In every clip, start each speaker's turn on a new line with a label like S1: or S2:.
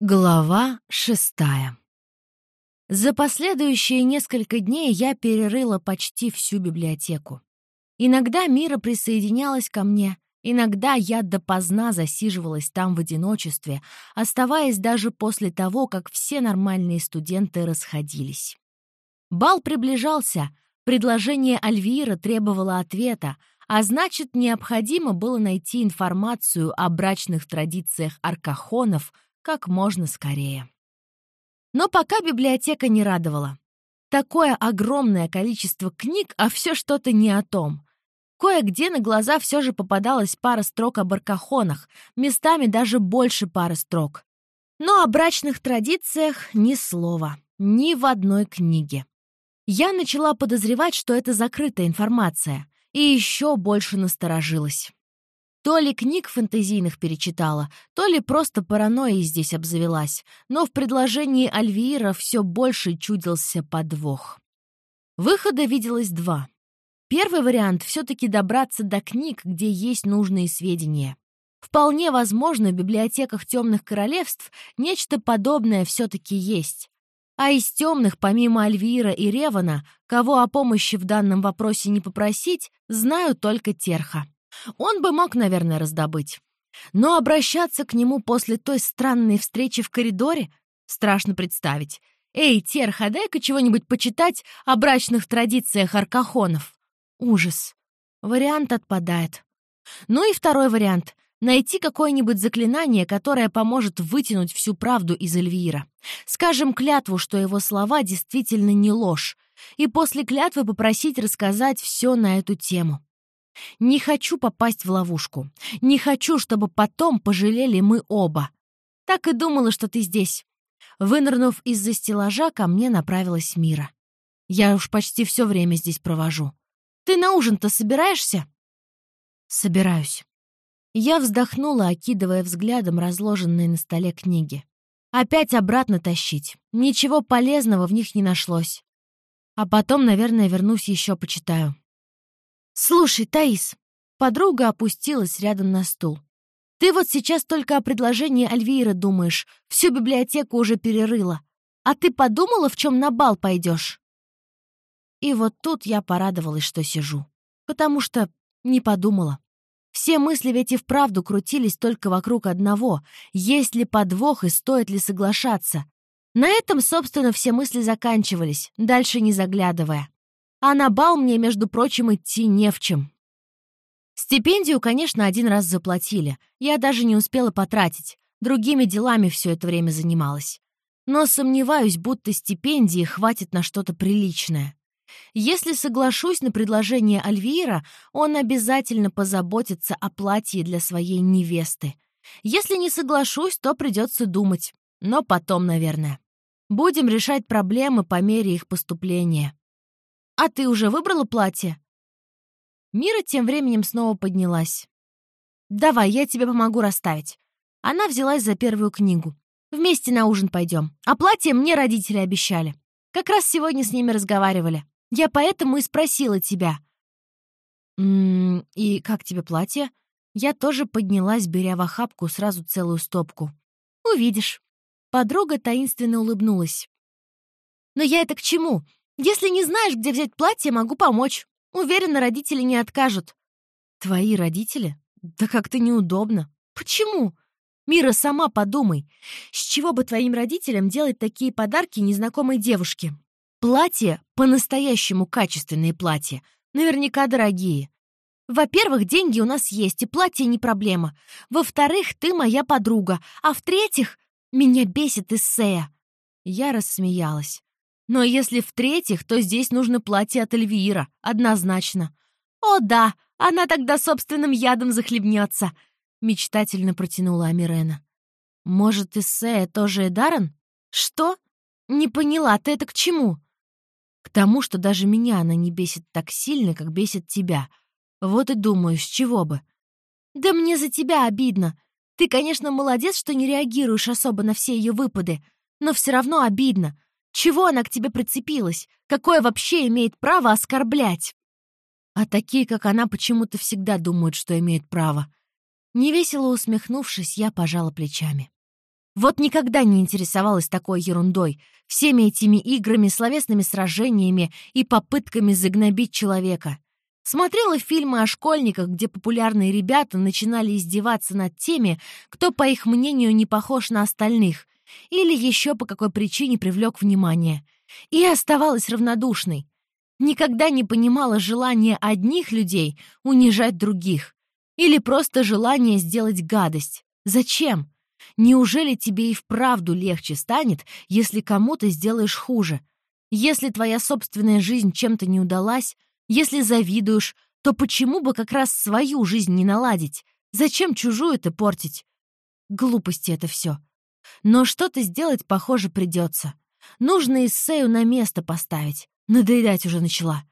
S1: Глава шестая За последующие несколько дней я перерыла почти всю библиотеку. Иногда Мира присоединялась ко мне, иногда я допоздна засиживалась там в одиночестве, оставаясь даже после того, как все нормальные студенты расходились. Бал приближался, предложение Альвира требовало ответа, а значит, необходимо было найти информацию о брачных традициях аркахонов — как можно скорее. Но пока библиотека не радовала. Такое огромное количество книг, а все что-то не о том. Кое-где на глаза все же попадалась пара строк о баркахонах, местами даже больше пары строк. Но о брачных традициях ни слова, ни в одной книге. Я начала подозревать, что это закрытая информация, и еще больше насторожилась. То ли книг фэнтезийных перечитала, то ли просто паранойей здесь обзавелась, но в предложении Альвира все больше чудился подвох. Выхода виделось два. Первый вариант — все-таки добраться до книг, где есть нужные сведения. Вполне возможно, в библиотеках темных королевств нечто подобное все-таки есть. А из темных, помимо Альвира и Ревана, кого о помощи в данном вопросе не попросить, знаю только Терха. Он бы мог, наверное, раздобыть. Но обращаться к нему после той странной встречи в коридоре страшно представить. «Эй, Терха, дай-ка чего-нибудь почитать о брачных традициях аркахонов». Ужас. Вариант отпадает. Ну и второй вариант — найти какое-нибудь заклинание, которое поможет вытянуть всю правду из Эльвира. Скажем клятву, что его слова действительно не ложь, и после клятвы попросить рассказать все на эту тему. Не хочу попасть в ловушку. Не хочу, чтобы потом пожалели мы оба. Так и думала, что ты здесь. Вынырнув из-за стеллажа, ко мне направилась Мира. Я уж почти все время здесь провожу. Ты на ужин-то собираешься? Собираюсь. Я вздохнула, окидывая взглядом разложенные на столе книги. Опять обратно тащить. Ничего полезного в них не нашлось. А потом, наверное, вернусь еще почитаю. «Слушай, Таис», — подруга опустилась рядом на стул. «Ты вот сейчас только о предложении Альвира думаешь, всю библиотеку уже перерыла. А ты подумала, в чем на бал пойдешь?» И вот тут я порадовалась, что сижу. Потому что не подумала. Все мысли ведь и вправду крутились только вокруг одного — есть ли подвох и стоит ли соглашаться. На этом, собственно, все мысли заканчивались, дальше не заглядывая. А на бал мне, между прочим, идти не в чем. Стипендию, конечно, один раз заплатили. Я даже не успела потратить. Другими делами все это время занималась. Но сомневаюсь, будто стипендии хватит на что-то приличное. Если соглашусь на предложение Альвира, он обязательно позаботится о платье для своей невесты. Если не соглашусь, то придется думать. Но потом, наверное. Будем решать проблемы по мере их поступления. «А ты уже выбрала платье?» Мира тем временем снова поднялась. «Давай, я тебе помогу расставить». Она взялась за первую книгу. «Вместе на ужин пойдем. А платье мне родители обещали. Как раз сегодня с ними разговаривали. Я поэтому и спросила тебя». «М -м, «И как тебе платье?» Я тоже поднялась, беря в охапку сразу целую стопку. «Увидишь». Подруга таинственно улыбнулась. «Но я это к чему? Если не знаешь, где взять платье, могу помочь. Уверена, родители не откажут». «Твои родители? Да как-то неудобно. Почему?» «Мира, сама подумай. С чего бы твоим родителям делать такие подарки незнакомой девушке? Платье — по-настоящему качественные платья. Наверняка дорогие. Во-первых, деньги у нас есть, и платье не проблема. Во-вторых, ты моя подруга. А в-третьих, меня бесит Иссея». Я рассмеялась. Но если в-третьих, то здесь нужно платье от Эльвира, однозначно. «О да, она тогда собственным ядом захлебнется», — мечтательно протянула Амирена. «Может, Иссея тоже Эдаран?» «Что? Не поняла, ты это к чему?» «К тому, что даже меня она не бесит так сильно, как бесит тебя. Вот и думаю, с чего бы». «Да мне за тебя обидно. Ты, конечно, молодец, что не реагируешь особо на все ее выпады, но все равно обидно. Чего она к тебе прицепилась? Какое вообще имеет право оскорблять? А такие, как она, почему-то всегда думают, что имеют право. Невесело усмехнувшись, я пожала плечами. Вот никогда не интересовалась такой ерундой, всеми этими играми, словесными сражениями и попытками загнобить человека. Смотрела фильмы о школьниках, где популярные ребята начинали издеваться над теми, кто, по их мнению, не похож на остальных, или еще по какой причине привлек внимание. И оставалась равнодушной. Никогда не понимала желания одних людей унижать других. Или просто желание сделать гадость. Зачем? Неужели тебе и вправду легче станет, если кому-то сделаешь хуже? Если твоя собственная жизнь чем-то не удалась, если завидуешь, то почему бы как раз свою жизнь не наладить? Зачем чужую-то портить? Глупости это все. Но что-то сделать, похоже, придется. Нужно эссею на место поставить. Надоедать уже начала.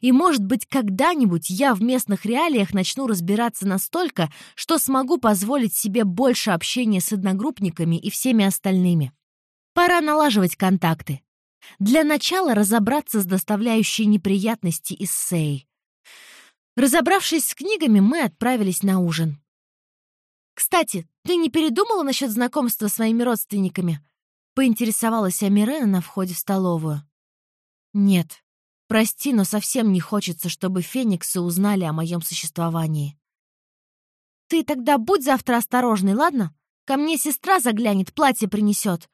S1: И, может быть, когда-нибудь я в местных реалиях начну разбираться настолько, что смогу позволить себе больше общения с одногруппниками и всеми остальными. Пора налаживать контакты. Для начала разобраться с доставляющей неприятности эссеей. Разобравшись с книгами, мы отправились на ужин. «Кстати, ты не передумала насчет знакомства с своими родственниками?» — поинтересовалась Амирена на входе в столовую. «Нет. Прости, но совсем не хочется, чтобы фениксы узнали о моем существовании». «Ты тогда будь завтра осторожный, ладно? Ко мне сестра заглянет, платье принесет.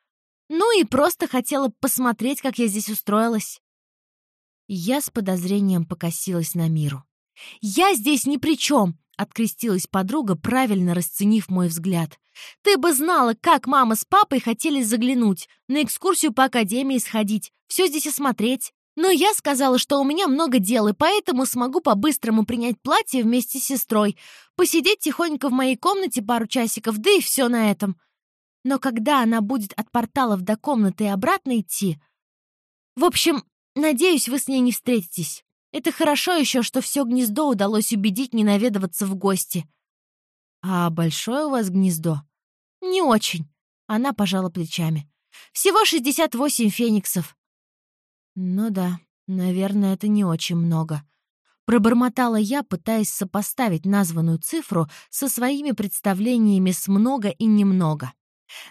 S1: Ну и просто хотела посмотреть, как я здесь устроилась». Я с подозрением покосилась на миру. «Я здесь ни при чем!» — открестилась подруга, правильно расценив мой взгляд. «Ты бы знала, как мама с папой хотели заглянуть, на экскурсию по академии сходить, все здесь осмотреть. Но я сказала, что у меня много дел, и поэтому смогу по-быстрому принять платье вместе с сестрой, посидеть тихонько в моей комнате пару часиков, да и все на этом. Но когда она будет от порталов до комнаты и обратно идти... В общем, надеюсь, вы с ней не встретитесь. Это хорошо еще, что все гнездо удалось убедить не наведываться в гости. А большое у вас гнездо? Не очень. Она пожала плечами. Всего 68 фениксов. Ну да, наверное, это не очень много. Пробормотала я, пытаясь сопоставить названную цифру со своими представлениями с много и немного.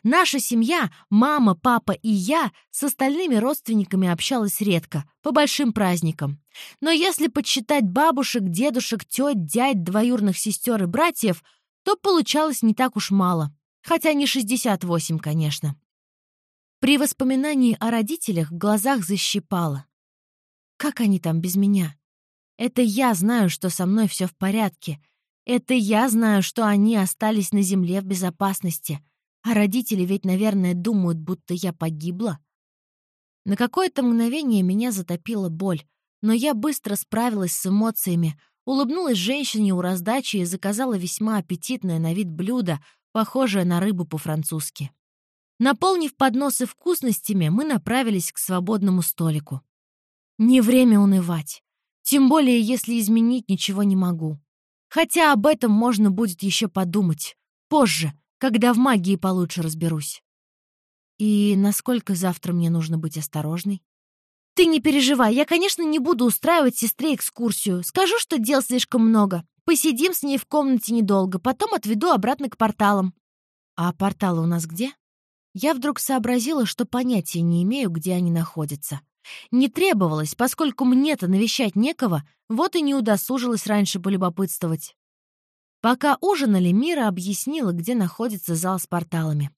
S1: Наша семья, мама, папа и я, с остальными родственниками общалась редко, по большим праздникам. Но если подсчитать бабушек, дедушек, тёть, дядь, двоюрных сестер и братьев, то получалось не так уж мало. Хотя не 68, конечно. При воспоминании о родителях в глазах защипало. Как они там без меня? Это я знаю, что со мной все в порядке. Это я знаю, что они остались на земле в безопасности. А родители ведь, наверное, думают, будто я погибла. На какое-то мгновение меня затопила боль, но я быстро справилась с эмоциями, улыбнулась женщине у раздачи и заказала весьма аппетитное на вид блюдо, похожее на рыбу по-французски. Наполнив подносы вкусностями, мы направились к свободному столику. Не время унывать. Тем более, если изменить ничего не могу. Хотя об этом можно будет еще подумать. Позже, когда в магии получше разберусь. И насколько завтра мне нужно быть осторожной? Ты не переживай, я, конечно, не буду устраивать сестре экскурсию. Скажу, что дел слишком много. Посидим с ней в комнате недолго, потом отведу обратно к порталам. А порталы у нас где? Я вдруг сообразила, что понятия не имею, где они находятся. Не требовалось, поскольку мне-то навещать некого, вот и не удосужилась раньше полюбопытствовать. Пока ужинали, Мира объяснила, где находится зал с порталами.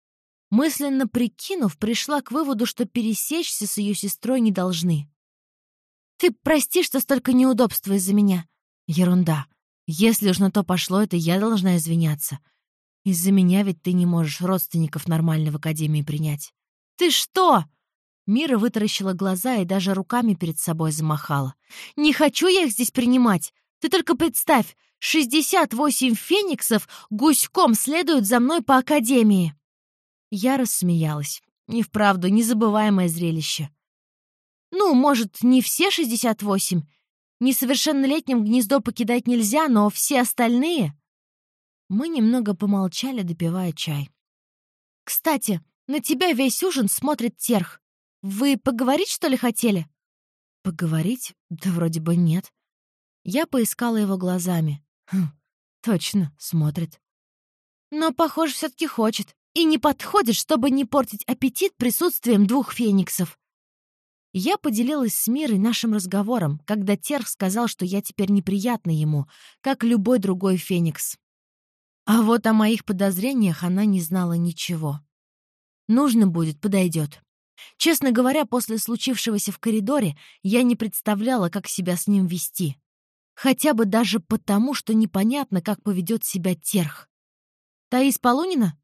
S1: Мысленно прикинув, пришла к выводу, что пересечься с ее сестрой не должны. «Ты прости, что столько неудобства из-за меня». «Ерунда. Если уж на то пошло, это я должна извиняться. Из-за меня ведь ты не можешь родственников нормально в академии принять». «Ты что?» Мира вытаращила глаза и даже руками перед собой замахала. «Не хочу я их здесь принимать. Ты только представь, 68 фениксов гуськом следуют за мной по академии!» Я рассмеялась. И вправду незабываемое зрелище. «Ну, может, не все 68? Несовершеннолетним гнездо покидать нельзя, но все остальные...» Мы немного помолчали, допивая чай. «Кстати, на тебя весь ужин смотрит Терх. Вы поговорить, что ли, хотели?» «Поговорить? Да вроде бы нет». Я поискала его глазами. Хм, точно, смотрит. Но, похоже, все таки хочет. и не подходит, чтобы не портить аппетит присутствием двух фениксов. Я поделилась с Мирой нашим разговором, когда Терх сказал, что я теперь неприятна ему, как любой другой феникс. А вот о моих подозрениях она не знала ничего. Нужно будет, подойдет. Честно говоря, после случившегося в коридоре я не представляла, как себя с ним вести. Хотя бы даже потому, что непонятно, как поведет себя Терх. «Таис Полунина?»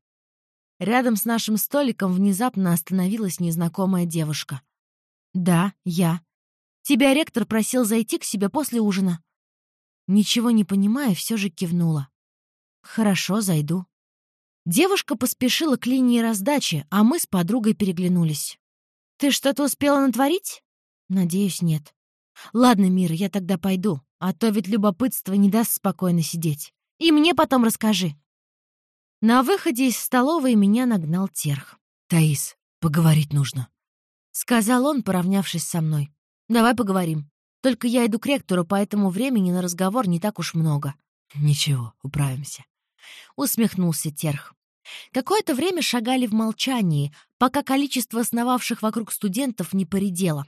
S1: Рядом с нашим столиком внезапно остановилась незнакомая девушка. «Да, я. Тебя ректор просил зайти к себе после ужина». Ничего не понимая, все же кивнула. «Хорошо, зайду». Девушка поспешила к линии раздачи, а мы с подругой переглянулись. «Ты что-то успела натворить?» «Надеюсь, нет». «Ладно, Мира, я тогда пойду, а то ведь любопытство не даст спокойно сидеть. И мне потом расскажи». На выходе из столовой меня нагнал Терх. «Таис, поговорить нужно». — сказал он, поравнявшись со мной. «Давай поговорим. Только я иду к ректору, поэтому времени на разговор не так уж много». «Ничего, управимся», — усмехнулся Терх. Какое-то время шагали в молчании, пока количество основавших вокруг студентов не поредело.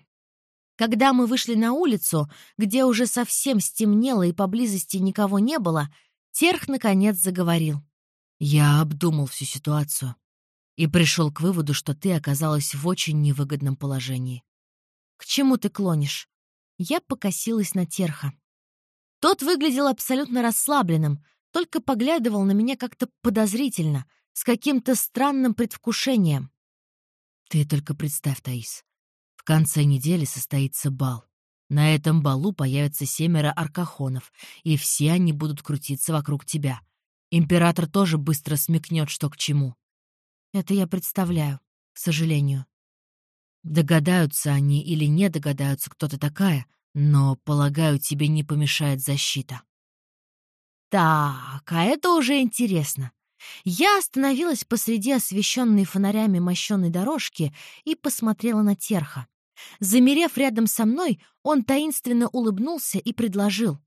S1: Когда мы вышли на улицу, где уже совсем стемнело и поблизости никого не было, Терх наконец заговорил. «Я обдумал всю ситуацию и пришел к выводу, что ты оказалась в очень невыгодном положении. К чему ты клонишь? Я покосилась на Терха. Тот выглядел абсолютно расслабленным, только поглядывал на меня как-то подозрительно, с каким-то странным предвкушением. Ты только представь, Таис. В конце недели состоится бал. На этом балу появятся семеро аркахонов, и все они будут крутиться вокруг тебя. Император тоже быстро смекнет, что к чему. Это я представляю, к сожалению. Догадаются они или не догадаются, кто ты такая, но, полагаю, тебе не помешает защита. Так, а это уже интересно. Я остановилась посреди освещенной фонарями мощенной дорожки и посмотрела на Терха. Замерев рядом со мной, он таинственно улыбнулся и предложил.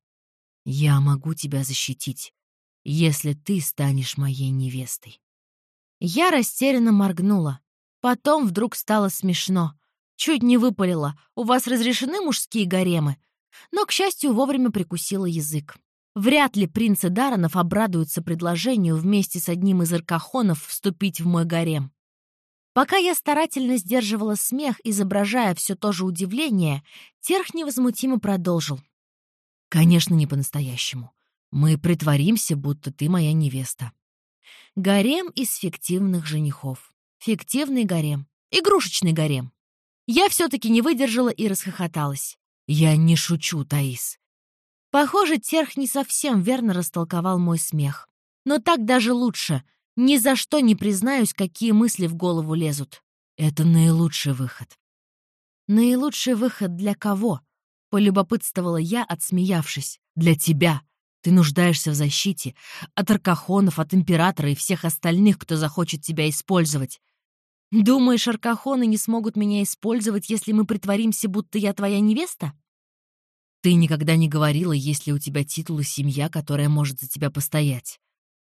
S1: «Я могу тебя защитить, если ты станешь моей невестой». Я растерянно моргнула. Потом вдруг стало смешно. Чуть не выпалила. «У вас разрешены мужские гаремы?» Но, к счастью, вовремя прикусила язык. Вряд ли принцы Даранов обрадуются предложению вместе с одним из аркахонов вступить в мой гарем. Пока я старательно сдерживала смех, изображая все то же удивление, Терх невозмутимо продолжил. «Конечно, не по-настоящему. Мы притворимся, будто ты моя невеста. Гарем из фиктивных женихов. Фиктивный гарем. Игрушечный гарем. Я все-таки не выдержала и расхохоталась. Я не шучу, Таис. Похоже, Терх не совсем верно растолковал мой смех. Но так даже лучше. Ни за что не признаюсь, какие мысли в голову лезут. Это наилучший выход. Наилучший выход для кого? Полюбопытствовала я, отсмеявшись. Для тебя. Ты нуждаешься в защите от аркахонов, от императора и всех остальных, кто захочет тебя использовать. Думаешь, аркахоны не смогут меня использовать, если мы притворимся, будто я твоя невеста? Ты никогда не говорила, есть ли у тебя титул и семья, которая может за тебя постоять.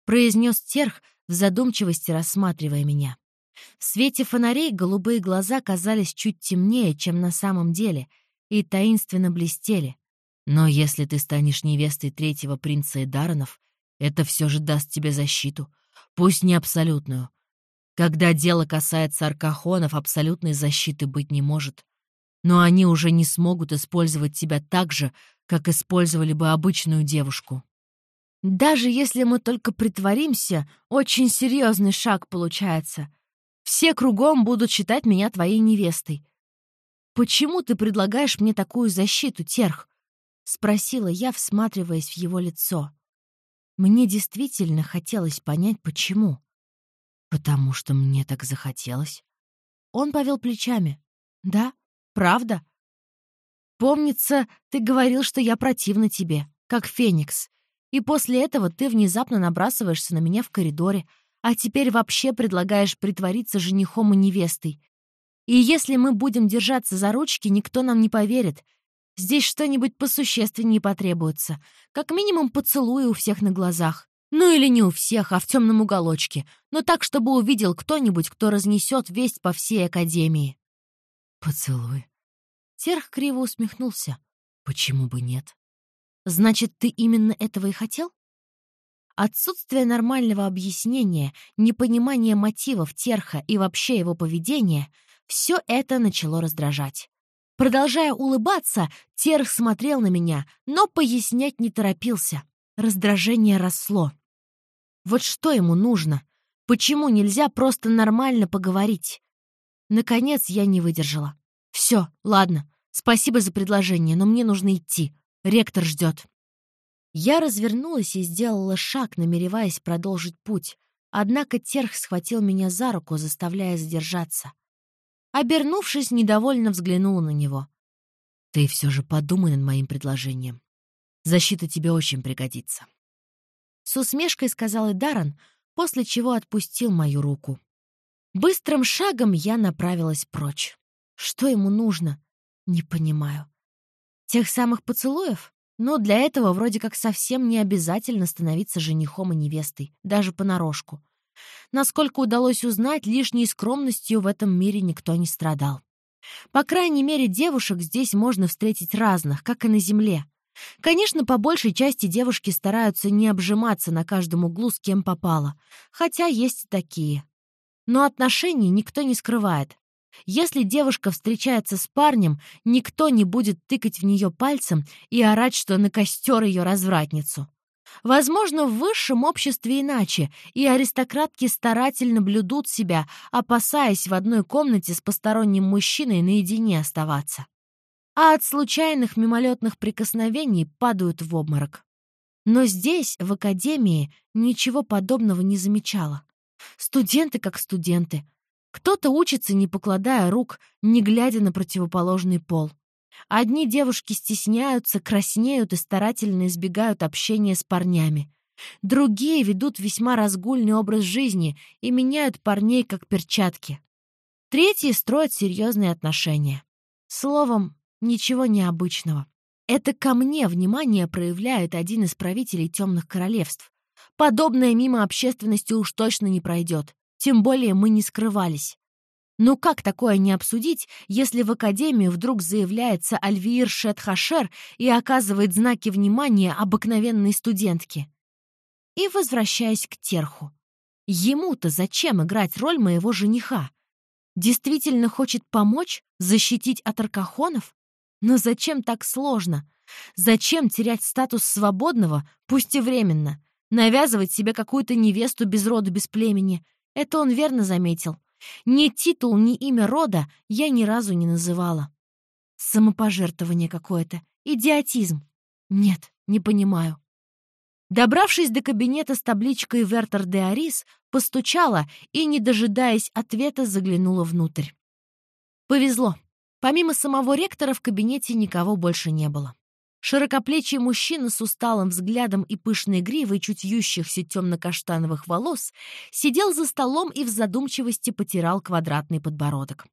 S1: Произнес Терх в задумчивости, рассматривая меня. В свете фонарей голубые глаза казались чуть темнее, чем на самом деле, и таинственно блестели. Но если ты станешь невестой третьего принца Эдаронов, это все же даст тебе защиту, пусть не абсолютную. Когда дело касается аркахонов, абсолютной защиты быть не может. Но они уже не смогут использовать тебя так же, как использовали бы обычную девушку. Даже если мы только притворимся, очень серьезный шаг получается. Все кругом будут считать меня твоей невестой. Почему ты предлагаешь мне такую защиту, Терх? — спросила я, всматриваясь в его лицо. Мне действительно хотелось понять, почему. «Потому что мне так захотелось». Он повел плечами. «Да, правда. Помнится, ты говорил, что я противна тебе, как Феникс. И после этого ты внезапно набрасываешься на меня в коридоре, а теперь вообще предлагаешь притвориться женихом и невестой. И если мы будем держаться за ручки, никто нам не поверит, Здесь что-нибудь посущественнее потребуется. Как минимум поцелуи у всех на глазах. Ну или не у всех, а в темном уголочке, но так, чтобы увидел кто-нибудь, кто разнесет весть по всей академии.
S2: Поцелуй.
S1: Терх криво усмехнулся.
S2: Почему бы нет?
S1: Значит, ты именно этого и хотел? Отсутствие нормального объяснения, непонимание мотивов Терха и вообще его поведения — все это начало раздражать. Продолжая улыбаться, Терх смотрел на меня, но пояснять не торопился. Раздражение росло. Вот что ему нужно? Почему нельзя просто нормально поговорить? Наконец я не выдержала. Все, ладно, спасибо за предложение, но мне нужно идти. Ректор ждет. Я развернулась и сделала шаг, намереваясь продолжить путь. Однако Терх схватил меня за руку, заставляя задержаться. Обернувшись, недовольно взглянула на него.
S2: «Ты все же подумай над моим предложением. Защита тебе очень пригодится».
S1: С усмешкой сказал и Даран, после чего отпустил мою руку. Быстрым шагом я направилась прочь. Что ему нужно? Не понимаю. Тех самых поцелуев? Но для этого вроде как совсем не обязательно становиться женихом и невестой, даже понарошку. Насколько удалось узнать, лишней скромностью в этом мире никто не страдал. По крайней мере, девушек здесь можно встретить разных, как и на земле. Конечно, по большей части девушки стараются не обжиматься на каждом углу с кем попало, хотя есть и такие. Но отношений никто не скрывает. Если девушка встречается с парнем, никто не будет тыкать в нее пальцем и орать, что на костер ее развратницу. Возможно, в высшем обществе иначе, и аристократки старательно блюдут себя, опасаясь в одной комнате с посторонним мужчиной наедине оставаться. А от случайных мимолетных прикосновений падают в обморок. Но здесь, в академии, ничего подобного не замечала. Студенты как студенты, кто-то учится, не покладая рук, не глядя на противоположный пол. Одни девушки стесняются, краснеют и старательно избегают общения с парнями. Другие ведут весьма разгульный образ жизни и меняют парней как перчатки. Третьи строят серьезные отношения. Словом, ничего необычного. Это ко мне внимание проявляет один из правителей темных королевств. Подобное мимо общественности уж точно не пройдет. Тем более мы не скрывались. Ну как такое не обсудить, если в Академию вдруг заявляется Альвиир Шетхашер и оказывает знаки внимания обыкновенной студентке? И возвращаясь к Терху. Ему-то зачем играть роль моего жениха? Действительно хочет помочь, защитить от аркахонов? Но зачем так сложно? Зачем терять статус свободного, пусть и временно? Навязывать себе какую-то невесту без рода, без племени? Это он верно заметил. Ни титул, ни имя рода я ни разу не называла. Самопожертвование какое-то. Идиотизм. Нет, не понимаю. Добравшись до кабинета с табличкой «Вертер де Арис», постучала и, не дожидаясь ответа, заглянула внутрь. Повезло. Помимо самого ректора в кабинете никого больше не было. Широкоплечий мужчина с усталым взглядом и пышной гривой чуть ющихся темно-каштановых волос сидел за столом и в задумчивости потирал квадратный подбородок.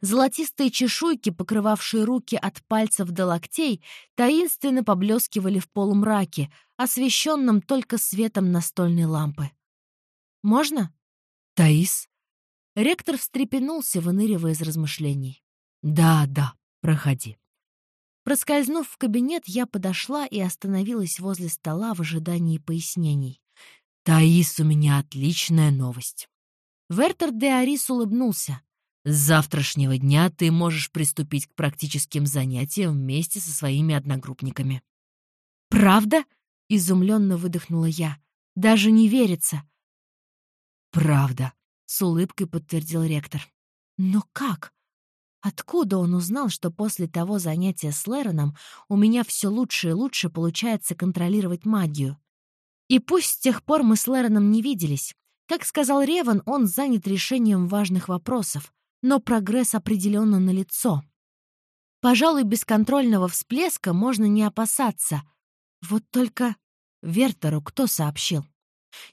S1: Золотистые чешуйки, покрывавшие руки от пальцев до локтей, таинственно поблескивали в полумраке, освещенном только светом настольной лампы. «Можно?»
S2: «Таис?»
S1: Ректор встрепенулся, выныривая из размышлений.
S2: «Да, да, проходи».
S1: Проскользнув в кабинет, я подошла и остановилась возле стола в ожидании пояснений.
S2: «Таис, у меня отличная новость».
S1: Вертер де Арис улыбнулся.
S2: «С завтрашнего дня ты можешь приступить к практическим занятиям вместе со своими одногруппниками».
S1: «Правда?» — изумленно выдохнула я. «Даже не верится».
S2: «Правда», —
S1: с улыбкой подтвердил ректор. «Но как? Откуда он узнал, что после того занятия с Лероном у меня все лучше и лучше получается контролировать магию? И пусть с тех пор мы с Лероном не виделись. Как сказал Реван, он занят решением важных вопросов, но прогресс определенно налицо. Пожалуй, бесконтрольного всплеска можно не опасаться. Вот только Вертеру кто сообщил?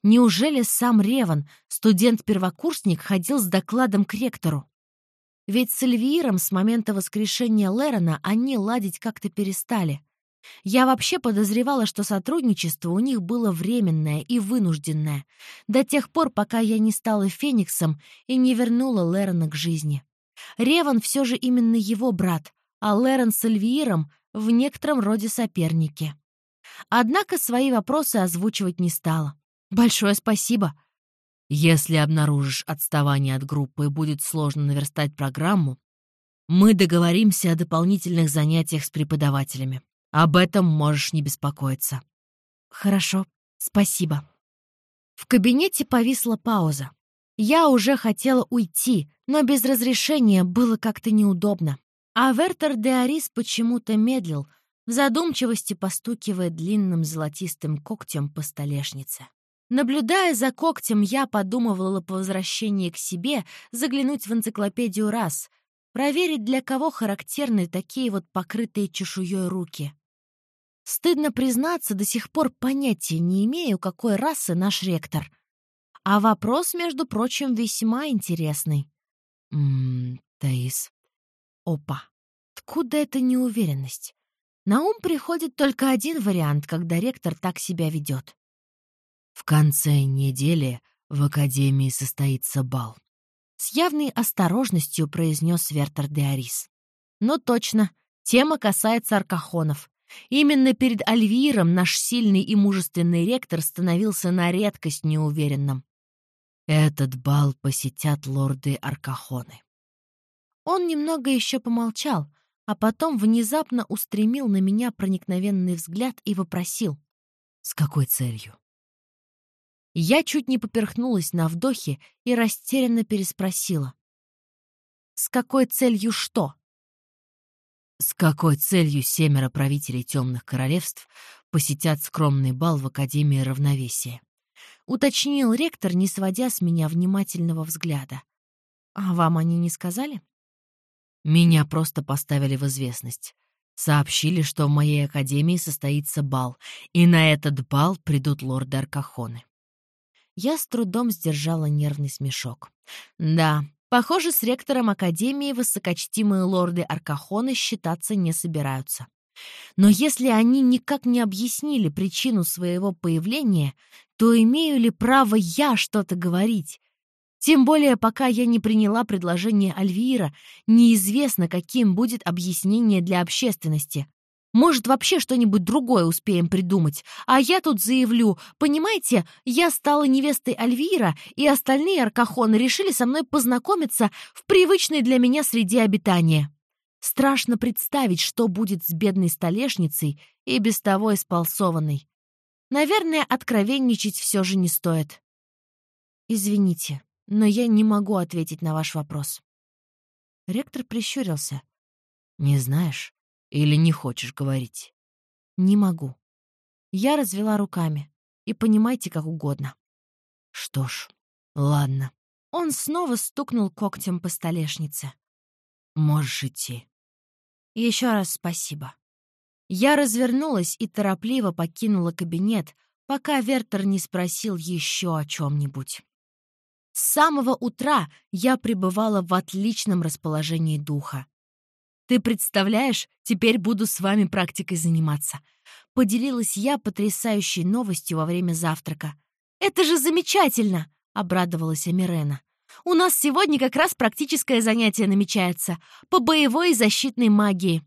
S1: Неужели сам Реван, студент-первокурсник, ходил с докладом к ректору? Ведь с Эльвиром с момента воскрешения Лерона они ладить как-то перестали. Я вообще подозревала, что сотрудничество у них было временное и вынужденное, до тех пор, пока я не стала Фениксом и не вернула Лерона к жизни. Реван все же именно его брат, а Лерон с Эльвииром в некотором роде соперники. Однако свои вопросы озвучивать не стала. «Большое спасибо!»
S2: «Если обнаружишь отставание от группы и будет сложно наверстать программу, мы договоримся о дополнительных занятиях с преподавателями. Об этом можешь не беспокоиться».
S1: «Хорошо, спасибо». В кабинете повисла пауза. Я уже хотела уйти, но без разрешения было как-то неудобно. А Вертер де Арис почему-то медлил, в задумчивости постукивая длинным золотистым когтем по столешнице. Наблюдая за когтем, я подумывала по возвращении к себе заглянуть в энциклопедию раз, проверить, для кого характерны такие вот покрытые чешуей руки. Стыдно признаться, до сих пор понятия не имею, какой расы наш ректор. А вопрос, между прочим, весьма интересный.
S2: Ммм, Таис,
S1: Опа! Откуда эта неуверенность? На ум приходит только один вариант, когда ректор так себя ведет.
S2: В конце недели в Академии состоится бал.
S1: С явной осторожностью произнес Вертер де Арис. Но точно, тема касается аркахонов. Именно перед Альвиром наш сильный и мужественный ректор становился на редкость неуверенным.
S2: Этот бал посетят лорды Аркахоны.
S1: Он немного еще помолчал, а потом внезапно устремил на меня проникновенный взгляд и вопросил.
S2: «С какой целью?»
S1: Я чуть не поперхнулась на вдохе и растерянно переспросила. «С какой целью что?»
S2: С какой целью семеро правителей темных королевств посетят скромный бал в Академии равновесия?
S1: Уточнил ректор, не сводя с меня внимательного взгляда. «А вам они не сказали?»
S2: Меня просто поставили в известность. Сообщили, что в моей академии состоится бал, и на этот бал придут лорды Аркахоны.
S1: Я с трудом сдержала нервный смешок. Да, похоже, с ректором академии высокочтимые лорды Аркахоны считаться не собираются. Но если они никак не объяснили причину своего появления, то имею ли право я что-то говорить? Тем более, пока я не приняла предложение Альвира, неизвестно, каким будет объяснение для общественности. Может, вообще что-нибудь другое успеем придумать. А я тут заявлю, понимаете, я стала невестой Альвира, и остальные аркахоны решили со мной познакомиться в привычной для меня среде обитания. Страшно представить, что будет с бедной столешницей и без того исполсованной. Наверное, откровенничать все же не стоит. Извините, но я не могу ответить на ваш вопрос». Ректор прищурился.
S2: «Не знаешь или не хочешь говорить?»
S1: «Не могу». Я развела руками. И понимайте как угодно.
S2: «Что ж, ладно».
S1: Он снова стукнул когтем по столешнице.
S2: «Можешь идти».
S1: Еще раз спасибо. Я развернулась и торопливо покинула кабинет, пока Вертер не спросил еще о чем-нибудь. С самого утра я пребывала в отличном расположении духа. «Ты представляешь, теперь буду с вами практикой заниматься», — поделилась я потрясающей новостью во время завтрака. «Это же замечательно!» — обрадовалась Амирена. «У нас сегодня как раз практическое занятие намечается по боевой и защитной магии».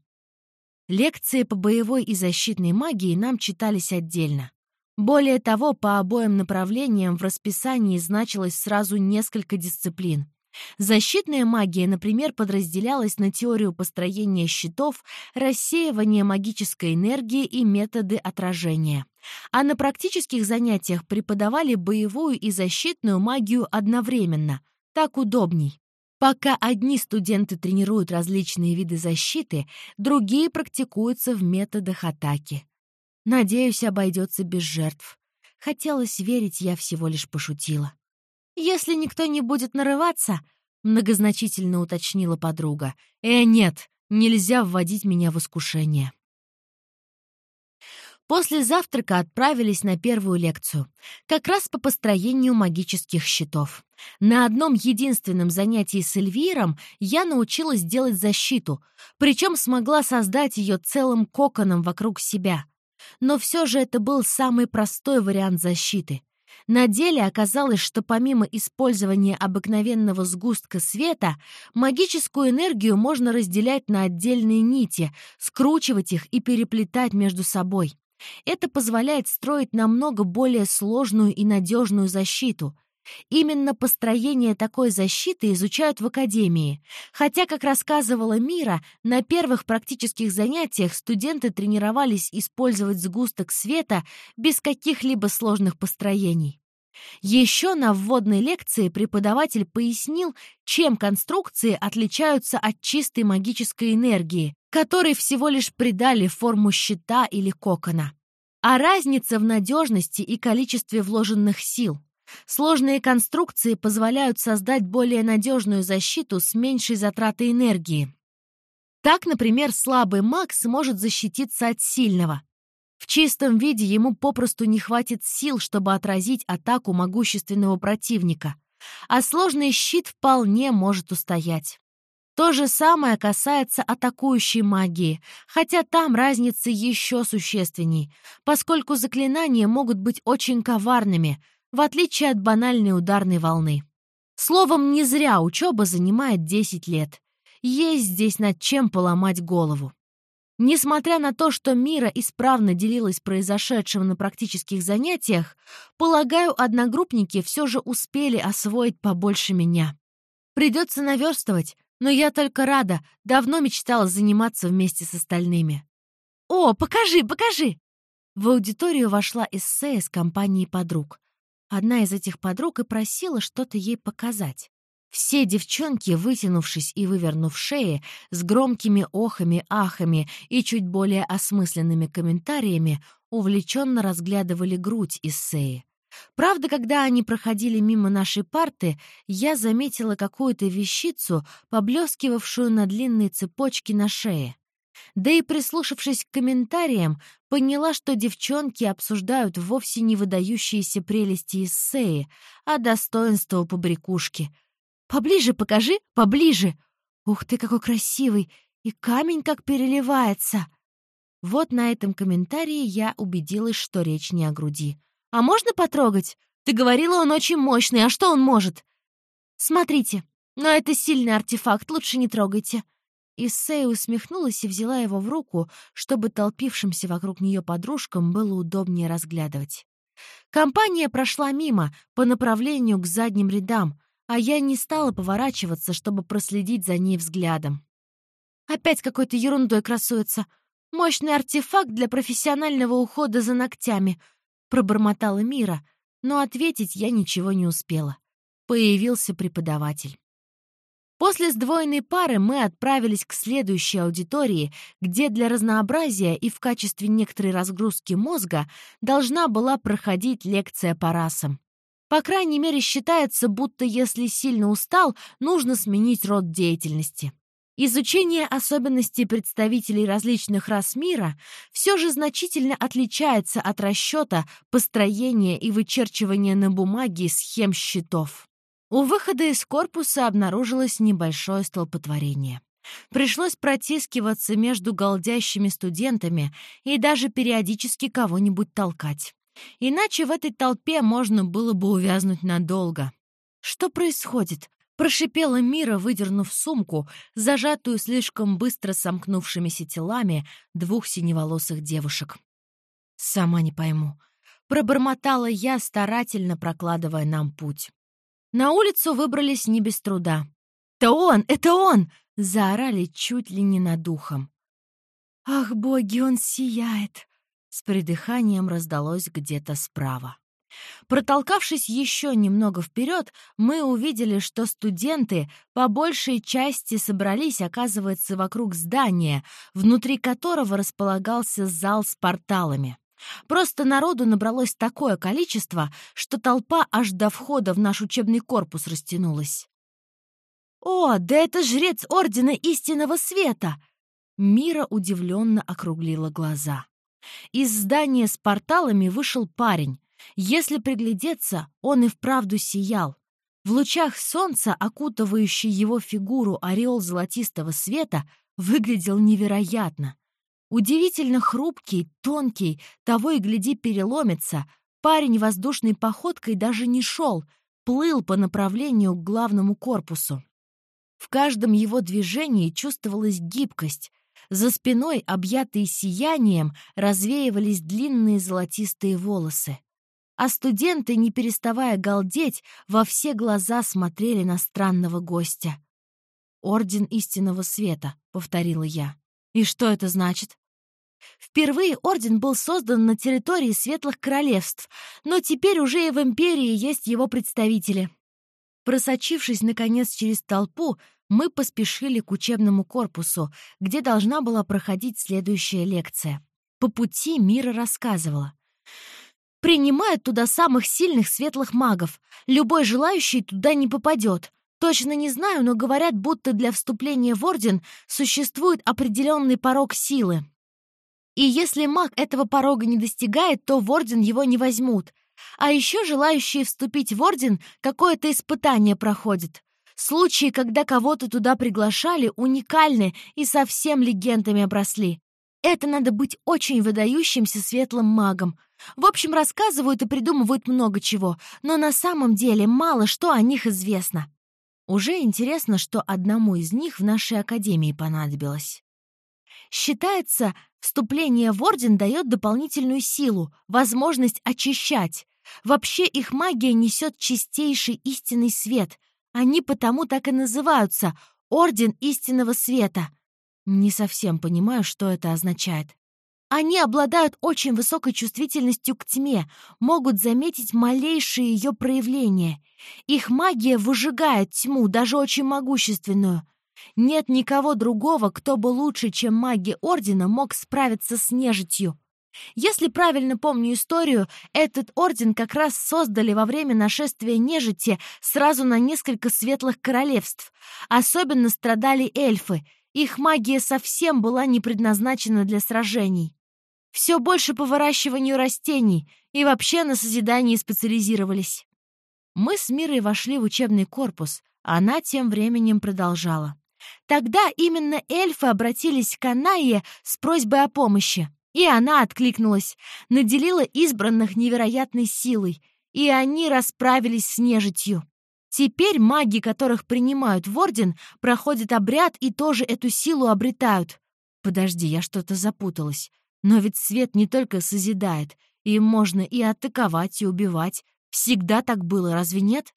S1: Лекции по боевой и защитной магии нам читались отдельно. Более того, по обоим направлениям в расписании значилось сразу несколько дисциплин. Защитная магия, например, подразделялась на теорию построения щитов, рассеивание магической энергии и методы отражения. А на практических занятиях преподавали боевую и защитную магию одновременно. Так удобней. Пока одни студенты тренируют различные виды защиты, другие практикуются в методах атаки. Надеюсь, обойдется без жертв. Хотелось верить, я всего лишь пошутила. «Если никто не будет нарываться», — многозначительно уточнила подруга. «Э, нет, нельзя вводить меня в искушение». После завтрака отправились на первую лекцию, как раз по построению магических щитов. На одном единственном занятии с Эльвиром я научилась делать защиту, причем смогла создать ее целым коконом вокруг себя. Но все же это был самый простой вариант защиты. На деле оказалось, что помимо использования обыкновенного сгустка света, магическую энергию можно разделять на отдельные нити, скручивать их и переплетать между собой. Это позволяет строить намного более сложную и надежную защиту. Именно построение такой защиты изучают в Академии. Хотя, как рассказывала Мира, на первых практических занятиях студенты тренировались использовать сгусток света без каких-либо сложных построений. Еще на вводной лекции преподаватель пояснил, чем конструкции отличаются от чистой магической энергии, которой всего лишь придали форму щита или кокона. А разница в надежности и количестве вложенных сил. Сложные конструкции позволяют создать более надежную защиту с меньшей затратой энергии. Так, например, слабый маг сможет защититься от сильного. В чистом виде ему попросту не хватит сил, чтобы отразить атаку могущественного противника, а сложный щит вполне может устоять. То же самое касается атакующей магии, хотя там разница еще существенней, поскольку заклинания могут быть очень коварными, в отличие от банальной ударной волны. Словом, не зря учеба занимает 10 лет. Есть здесь над чем поломать голову. Несмотря на то, что Мира исправно делилась произошедшим на практических занятиях, полагаю, одногруппники все же успели освоить побольше меня. Придется наверстывать, но я только рада, давно мечтала заниматься вместе с остальными. «О, покажи, покажи!» В аудиторию вошла эссе с компанией подруг. Одна из этих подруг и просила что-то ей показать. Все девчонки, вытянувшись и вывернув шеи, с громкими охами, ахами и чуть более осмысленными комментариями, увлеченно разглядывали грудь Иссеи. Правда, когда они проходили мимо нашей парты, я заметила какую-то вещицу, поблескивавшую на длинной цепочке на шее. Да и прислушавшись к комментариям, поняла, что девчонки обсуждают вовсе не выдающиеся прелести эссеи, а достоинство побрякушки. «Поближе покажи, поближе! Ух ты, какой красивый! И камень как переливается!» Вот на этом комментарии я убедилась, что речь не о груди. «А можно потрогать? Ты говорила, он очень мощный, а что он может?» «Смотрите, но это сильный артефакт, лучше не трогайте». Иссея усмехнулась и взяла его в руку, чтобы толпившимся вокруг нее подружкам было удобнее разглядывать. Компания прошла мимо, по направлению к задним рядам, а я не стала поворачиваться, чтобы проследить за ней взглядом. Опять какой-то ерундой красуется. Мощный артефакт для профессионального ухода за ногтями —— пробормотала Мира, но ответить я ничего не успела. Появился преподаватель. После сдвоенной пары мы отправились к следующей аудитории, где для разнообразия и в качестве некоторой разгрузки мозга должна была проходить лекция по расам. По крайней мере, считается, будто если сильно устал, нужно сменить род деятельности. Изучение особенностей представителей различных рас мира все же значительно отличается от расчета, построения и вычерчивания на бумаге схем счетов. У выхода из корпуса обнаружилось небольшое столпотворение. Пришлось протискиваться между голдящими студентами и даже периодически кого-нибудь толкать. Иначе в этой толпе можно было бы увязнуть надолго. Что происходит? Прошипела Мира, выдернув сумку, зажатую слишком быстро сомкнувшимися телами двух синеволосых девушек. «Сама не пойму», — пробормотала я, старательно прокладывая нам путь. На улицу выбрались не без труда. «Это он! Это он!» — заорали чуть ли не над духом. «Ах, боги, он сияет!» — с придыханием раздалось где-то справа. Протолкавшись еще немного вперед, мы увидели, что студенты по большей части собрались, оказывается, вокруг здания, внутри которого располагался зал с порталами. Просто народу набралось такое количество, что толпа аж до входа в наш учебный корпус растянулась. «О, да это жрец Ордена Истинного Света!» Мира удивленно округлила глаза. Из здания с порталами вышел парень. Если приглядеться, он и вправду сиял. В лучах солнца, окутывающий его фигуру ореол золотистого света, выглядел невероятно. Удивительно хрупкий, тонкий, того и гляди переломится. Парень воздушной походкой даже не шел, плыл по направлению к главному корпусу. В каждом его движении чувствовалась гибкость. За спиной, объятые сиянием, развеивались длинные золотистые волосы. А студенты, не переставая галдеть, во все глаза смотрели на странного гостя. «Орден истинного света», — повторила я. «И что это значит?» Впервые орден был создан на территории Светлых Королевств, но теперь уже и в Империи есть его представители. Просочившись, наконец, через толпу, мы поспешили к учебному корпусу, где должна была проходить следующая лекция. По пути Мира рассказывала. «Принимают туда самых сильных светлых магов. Любой желающий туда не попадет. Точно не знаю, но говорят, будто для вступления в Орден существует определенный порог силы. И если маг этого порога не достигает, то в Орден его не возьмут. А еще желающие вступить в Орден какое-то испытание проходят. Случаи, когда кого-то туда приглашали, уникальны и совсем легендами обросли. Это надо быть очень выдающимся светлым магом. В общем, рассказывают и придумывают много чего, но на самом деле мало что о них известно. Уже интересно, что одному из них в нашей академии понадобилось. Считается, вступление в Орден дает дополнительную силу, возможность очищать. Вообще их магия несет чистейший истинный свет. Они потому так и называются — Орден истинного света. Не совсем понимаю, что это означает. Они обладают очень высокой чувствительностью к тьме, могут заметить малейшие ее проявления. Их магия выжигает тьму, даже очень могущественную. Нет никого другого, кто бы лучше, чем маги Ордена, мог справиться с нежитью. Если правильно помню историю, этот орден как раз создали во время нашествия нежити сразу на несколько светлых королевств. Особенно страдали эльфы. Их магия совсем была не предназначена для сражений. Все больше по выращиванию растений и вообще на созидании специализировались. Мы с Мирой вошли в учебный корпус, а она тем временем продолжала. Тогда именно эльфы обратились к Анайе с просьбой о помощи. И она откликнулась, наделила избранных невероятной силой, и они расправились с нежитью. Теперь маги, которых принимают в Орден, проходят обряд и тоже эту силу обретают. Подожди, я что-то запуталась. Но ведь свет не только созидает, им можно и атаковать, и убивать. Всегда так было, разве нет?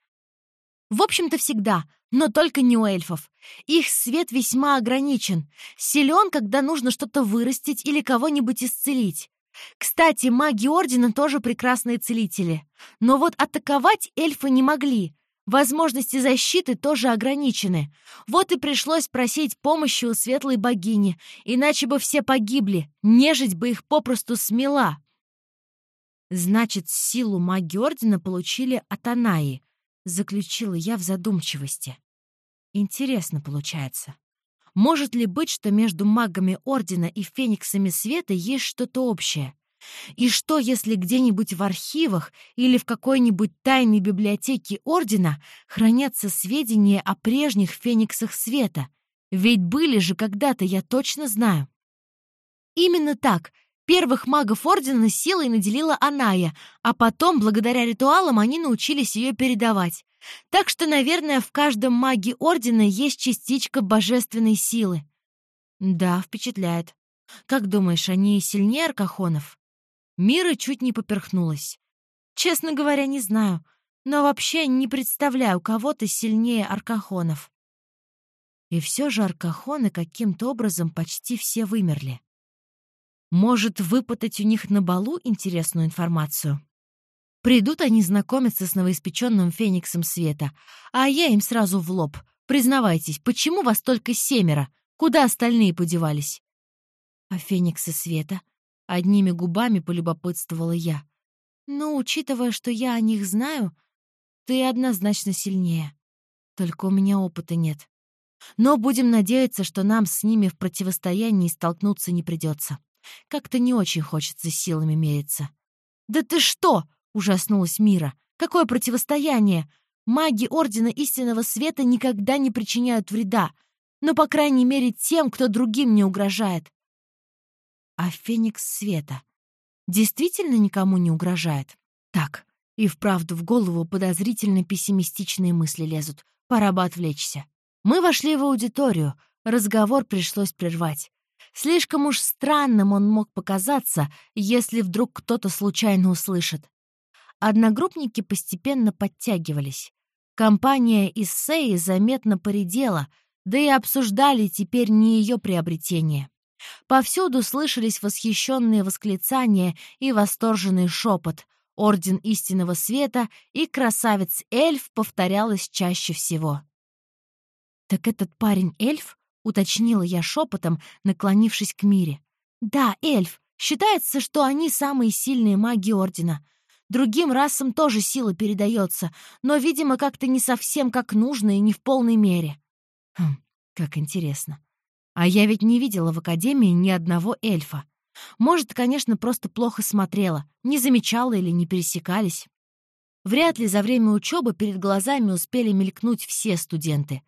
S1: В общем-то, всегда, но только не у эльфов. Их свет весьма ограничен. Силен, когда нужно что-то вырастить или кого-нибудь исцелить. Кстати, маги Ордена тоже прекрасные целители. Но вот атаковать эльфы не могли. Возможности защиты тоже ограничены. Вот и пришлось просить помощи у светлой богини, иначе бы все погибли, нежить бы их попросту смела. Значит, силу маги Ордена получили от Анаи, заключила я в задумчивости. Интересно получается. Может ли быть, что между магами Ордена и Фениксами Света есть что-то общее? И что, если где-нибудь в архивах или в какой-нибудь тайной библиотеке Ордена хранятся сведения о прежних Фениксах Света? Ведь были же когда-то, я точно знаю. Именно так. Первых магов Ордена силой наделила Аная, а потом, благодаря ритуалам, они научились ее передавать. Так что, наверное, в каждом маге Ордена есть частичка божественной силы. Да, впечатляет. Как думаешь, они сильнее аркахонов? Мира чуть не поперхнулась. Честно говоря, не знаю, но вообще не представляю кого-то сильнее аркахонов. И все же аркахоны каким-то образом почти все вымерли. Может, выпытать у них на балу интересную информацию? Придут они знакомиться с новоиспеченным фениксом света, а я им сразу в лоб. Признавайтесь, почему вас только семеро? Куда остальные подевались? А фениксы света? Одними губами полюбопытствовала я. «Ну, учитывая, что я о них знаю, ты однозначно сильнее. Только у меня опыта нет. Но будем надеяться, что нам с ними в противостоянии столкнуться не придется. Как-то не очень хочется силами мериться. «Да ты что!» — ужаснулась Мира. «Какое противостояние! Маги Ордена Истинного Света никогда не причиняют вреда, но, по крайней мере, тем, кто другим не угрожает. А Феникс Света действительно никому не угрожает? Так, и вправду в голову подозрительно пессимистичные мысли лезут. Пора бы отвлечься. Мы вошли в аудиторию, разговор пришлось прервать. Слишком уж странным он мог показаться, если вдруг кто-то случайно услышит. Одногруппники постепенно подтягивались. Компания из Сеи заметно поредела, да и обсуждали теперь не ее приобретение. Повсюду слышались восхищенные восклицания и восторженный шепот. Орден истинного света и красавец-эльф повторялось чаще всего. «Так этот парень эльф?» — уточнила я шепотом, наклонившись к Мире. «Да, эльф. Считается, что они самые сильные маги Ордена. Другим расам тоже сила передается, но, видимо, как-то не совсем как нужно и не в полной мере». Хм, как интересно. А я ведь не видела в Академии ни одного эльфа. Может, конечно, просто плохо смотрела, не замечала или не пересекались. Вряд ли за время учебы перед глазами успели мелькнуть все студенты.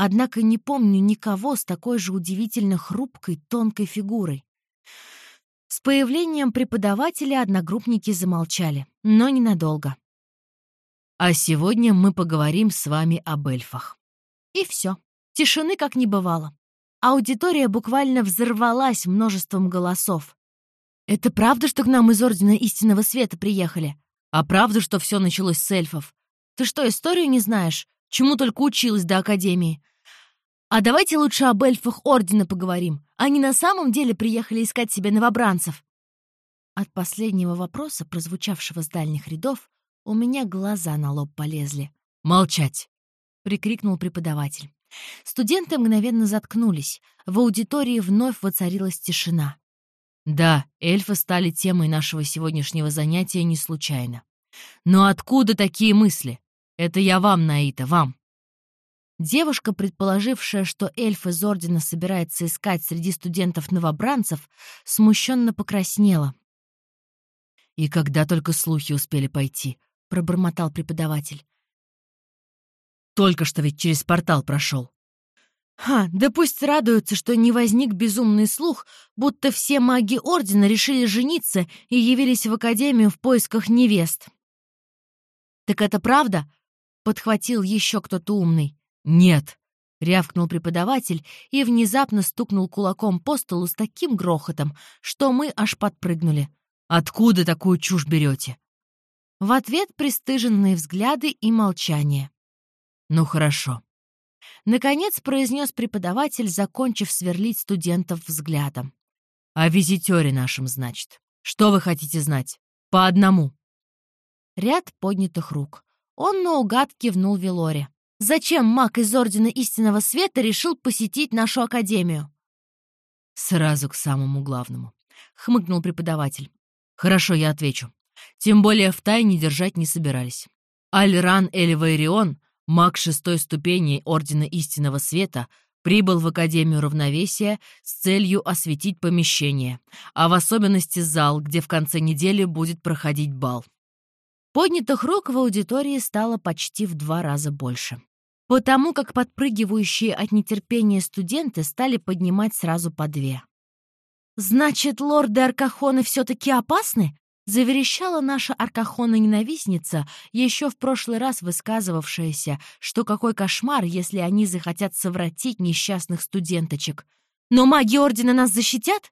S1: Однако не помню никого с такой же удивительно хрупкой, тонкой фигурой. С появлением преподавателя одногруппники замолчали, но ненадолго. А сегодня мы поговорим с вами об эльфах. И все. Тишины как не бывало. Аудитория буквально взорвалась множеством голосов. «Это правда, что к нам из Ордена Истинного Света приехали? А правда, что все началось с эльфов? Ты что, историю не знаешь? Чему только училась до Академии? А давайте лучше об эльфах Ордена поговорим. Они на самом деле приехали искать себе новобранцев». От последнего вопроса, прозвучавшего с дальних рядов, у меня глаза на лоб полезли. «Молчать!» — прикрикнул преподаватель. Студенты мгновенно заткнулись. В аудитории вновь воцарилась тишина. Да, эльфы стали темой нашего сегодняшнего занятия не случайно. Но откуда такие мысли? Это я вам, Наита, вам. Девушка, предположившая, что эльф из Ордена собирается искать среди студентов-новобранцев, смущенно покраснела. «И когда только слухи успели пойти», — пробормотал преподаватель. Только что ведь через портал прошел. Ха, да пусть радуются, что не возник безумный слух, будто все маги Ордена решили жениться и явились в Академию в поисках невест. «Так это правда?» — подхватил еще кто-то умный. «Нет», — рявкнул преподаватель и внезапно стукнул кулаком по столу с таким грохотом, что мы аж подпрыгнули. «Откуда такую чушь берете?» В ответ пристыженные взгляды и молчание. «Ну хорошо». Наконец произнес преподаватель, закончив сверлить студентов взглядом. «О визитере нашем, значит. Что вы хотите знать? По одному». Ряд поднятых рук. Он наугад кивнул Велоре. «Зачем маг из Ордена Истинного Света решил посетить нашу Академию?» «Сразу к самому главному», — хмыкнул преподаватель. «Хорошо, я отвечу. Тем более в тайне держать не собирались. Альран Эльвайрион Маг шестой ступени Ордена Истинного Света прибыл в Академию Равновесия с целью осветить помещение, а в особенности зал, где в конце недели будет проходить бал. Поднятых рук в аудитории стало почти в два раза больше. Потому как подпрыгивающие от нетерпения студенты стали поднимать сразу по две. «Значит, лорды Аркахоны все-таки опасны?» Заверещала наша аркахона-ненавистница, еще в прошлый раз высказывавшаяся, что какой кошмар, если они захотят совратить несчастных студенточек. «Но маги Ордена нас защитят?»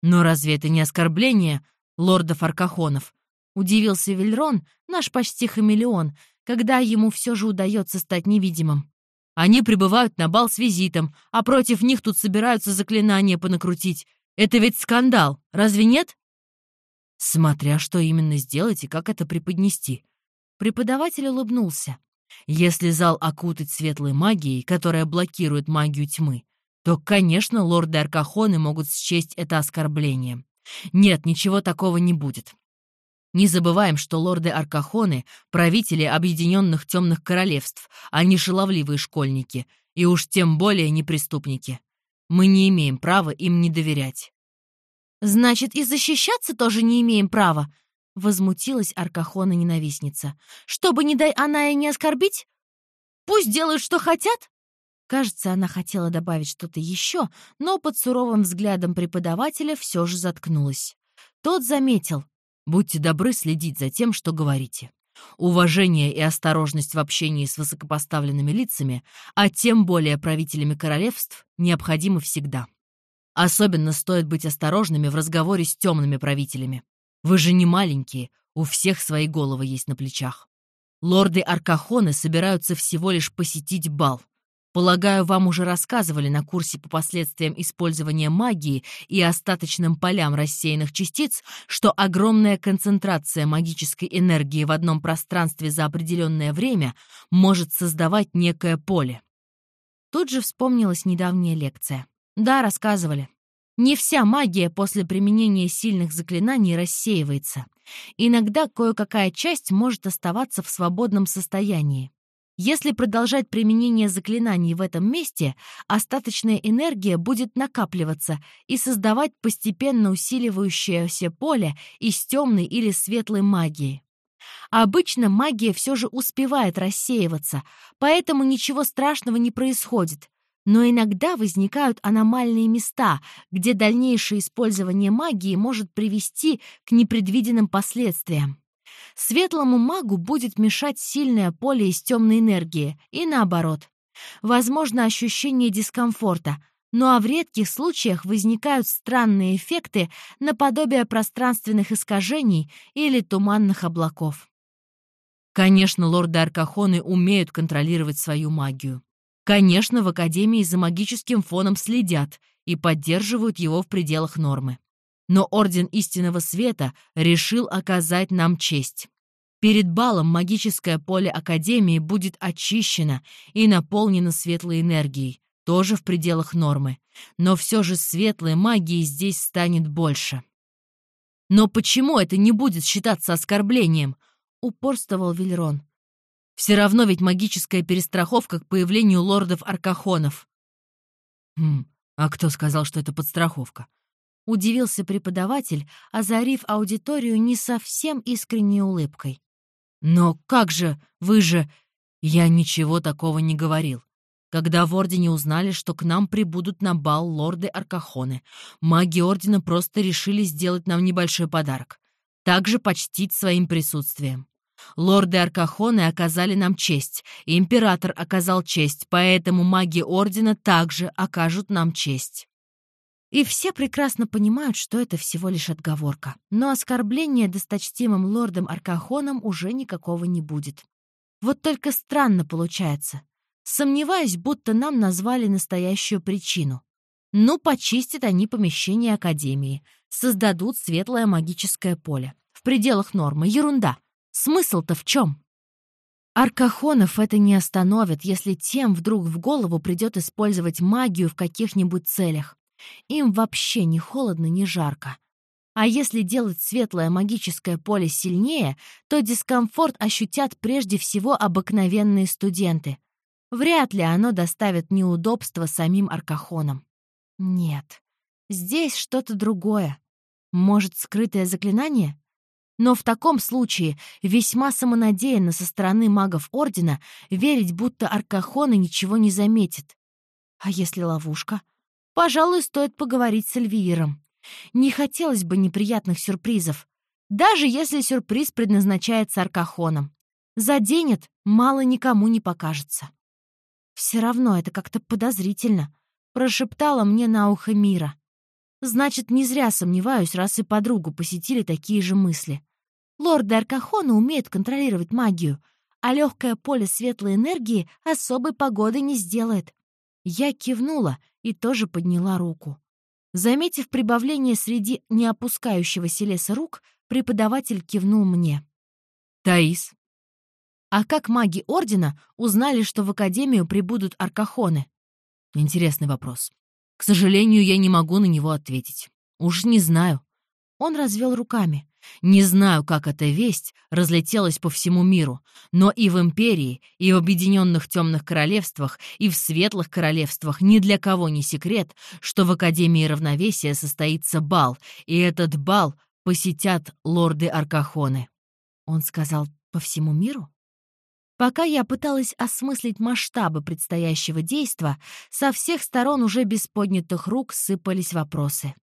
S1: «Но разве это не оскорбление лордов Аркахонов?» — удивился Вильрон, наш почти хамелеон, когда ему все же удается стать невидимым. «Они прибывают на бал с визитом, а против них тут собираются заклинания понакрутить. Это ведь скандал, разве нет?» Смотря что именно сделать и как это преподнести. Преподаватель улыбнулся. Если зал окутать светлой магией, которая блокирует магию тьмы, то, конечно, лорды Аркахоны могут счесть это оскорблением. Нет, ничего такого не будет. Не забываем, что лорды Аркахоны — правители объединенных темных королевств, а не шаловливые школьники, и уж тем более не преступники. Мы не имеем права им не доверять. «Значит, и защищаться тоже не имеем права?» — возмутилась Аркахона-ненавистница. «Чтобы, не дай она и не оскорбить? Пусть делают, что хотят!» Кажется, она хотела добавить что-то еще, но под суровым взглядом преподавателя все же заткнулась. Тот заметил. «Будьте добры следить за тем, что говорите. Уважение и осторожность в общении с высокопоставленными лицами, а тем более правителями королевств, необходимы всегда. Особенно стоит быть осторожными в разговоре с темными правителями. Вы же не маленькие, у всех свои головы есть на плечах. Лорды Аркахоны собираются всего лишь посетить бал. Полагаю, вам уже рассказывали на курсе по последствиям использования магии и остаточным полям рассеянных частиц, что огромная концентрация магической энергии в одном пространстве за определенное время может создавать некое поле. Тут же вспомнилась недавняя лекция. Да, рассказывали. Не вся магия после применения сильных заклинаний рассеивается. Иногда кое-какая часть может оставаться в свободном состоянии. Если продолжать применение заклинаний в этом месте, остаточная энергия будет накапливаться и создавать постепенно усиливающееся поле из темной или светлой магии. Обычно магия все же успевает рассеиваться, поэтому ничего страшного не происходит. Но иногда возникают аномальные места, где дальнейшее использование магии может привести к непредвиденным последствиям. Светлому магу будет мешать сильное поле из темной энергии, и наоборот. Возможно ощущение дискомфорта, ну а в редких случаях возникают странные эффекты наподобие пространственных искажений или туманных облаков. Конечно, лорды Аркахоны умеют контролировать свою магию. Конечно, в Академии за магическим фоном следят и поддерживают его в пределах нормы но Орден Истинного Света решил оказать нам честь. Перед балом магическое поле Академии будет очищено и наполнено светлой энергией, тоже в пределах нормы. Но все же светлой магии здесь станет больше. «Но почему это не будет считаться оскорблением?» — упорствовал Вильрон. «Все равно ведь магическая перестраховка к появлению лордов-аркахонов». «Хм, а кто сказал, что это подстраховка?» Удивился преподаватель, озарив аудиторию не совсем искренней улыбкой. «Но как же, вы же...» «Я ничего такого не говорил. Когда в Ордене узнали, что к нам прибудут на бал лорды Аркахоны, маги Ордена просто решили сделать нам небольшой подарок. Также почтить своим присутствием. Лорды Аркахоны оказали нам честь, и император оказал честь, поэтому маги Ордена также окажут нам честь. И все прекрасно понимают, что это всего лишь отговорка. Но оскорбления досточтимым лордом Аркахоном уже никакого не будет. Вот только странно получается. Сомневаюсь, будто нам назвали настоящую причину. Ну, почистят они помещение Академии, создадут светлое магическое поле. В пределах нормы. Ерунда. Смысл-то в чем? Аркахонов это не остановит, если тем вдруг в голову придет использовать магию в каких-нибудь целях. Им вообще ни холодно, ни жарко. А если делать светлое магическое поле сильнее, то дискомфорт ощутят прежде всего обыкновенные студенты. Вряд ли оно доставит неудобства самим аркахонам. Нет, здесь что-то другое. Может, скрытое заклинание? Но в таком случае весьма самонадеянно со стороны магов Ордена верить, будто аркахоны ничего не заметят. А если ловушка? Пожалуй, стоит поговорить с Эльвиром. Не хотелось бы неприятных сюрпризов, даже если сюрприз предназначается Аркахоном. Заденет, мало никому не покажется. Все равно это как-то подозрительно, прошептала мне на ухо Мира. Значит, не зря сомневаюсь, раз и подругу посетили такие же мысли. Лорды Аркахона умеют контролировать магию, а легкое поле светлой энергии особой погоды не сделает. Я кивнула и тоже подняла руку. Заметив прибавление среди неопускающегося леса рук, преподаватель кивнул мне. «Таис». «А как маги Ордена узнали, что в Академию прибудут аркахоны?» Интересный вопрос. К сожалению, я не могу на него ответить. Уж не знаю. Он развел руками.
S2: Не знаю, как эта весть разлетелась по всему миру, но и в Империи, и в Объединенных Темных Королевствах, и в Светлых Королевствах ни для кого не секрет, что в Академии Равновесия состоится бал, и этот бал посетят лорды Аркахоны.
S1: Он сказал по всему миру? Пока я пыталась осмыслить масштабы предстоящего действа, со всех сторон уже без поднятых рук сыпались вопросы.